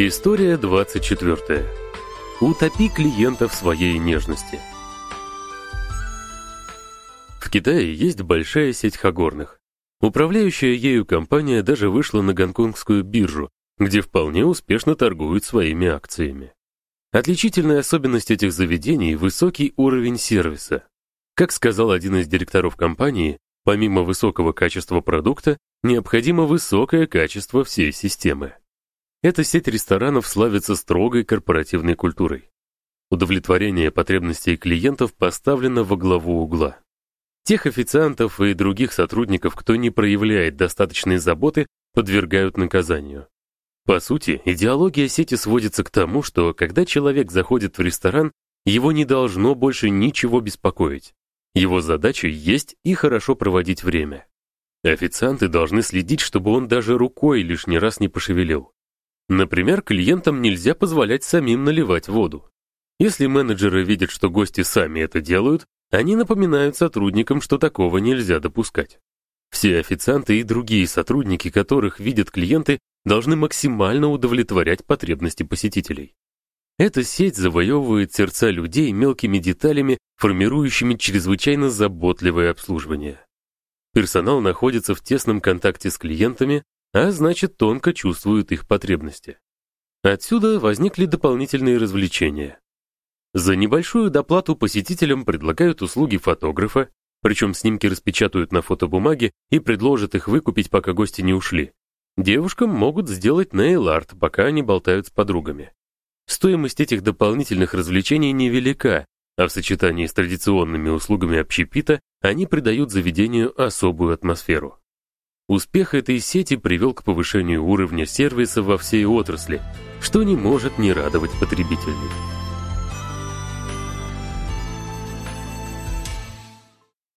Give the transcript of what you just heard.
История 24. Утопи клиента в своей нежности. В Китае есть большая сеть хагорных. Управляющая ею компания даже вышла на гонконгскую биржу, где вполне успешно торгуют своими акциями. Отличительная особенность этих заведений – высокий уровень сервиса. Как сказал один из директоров компании, помимо высокого качества продукта, необходимо высокое качество всей системы. Эта сеть ресторанов славится строгой корпоративной культурой. Удовлетворение потребностей клиентов поставлено во главу угла. Тех официантов и других сотрудников, кто не проявляет достаточной заботы, подвергают наказанию. По сути, идеология сети сводится к тому, что когда человек заходит в ресторан, его не должно больше ничего беспокоить. Его задача есть и хорошо проводить время. Официанты должны следить, чтобы он даже рукой лишний раз не пошевелил. Например, клиентам нельзя позволять самим наливать воду. Если менеджеры видят, что гости сами это делают, они напоминают сотрудникам, что такого нельзя допускать. Все официанты и другие сотрудники, которых видят клиенты, должны максимально удовлетворять потребности посетителей. Эта сеть завоевывает сердца людей мелкими деталями, формирующими чрезвычайно заботливое обслуживание. Персонал находится в тесном контакте с клиентами, а значит, тонко чувствуют их потребности. Отсюда возникли дополнительные развлечения. За небольшую доплату посетителям предлагают услуги фотографа, причем снимки распечатают на фотобумаге и предложат их выкупить, пока гости не ушли. Девушкам могут сделать нейл-арт, пока они болтают с подругами. Стоимость этих дополнительных развлечений невелика, а в сочетании с традиционными услугами общепита они придают заведению особую атмосферу. Успех этой сети привел к повышению уровня сервиса во всей отрасли, что не может не радовать потребителей.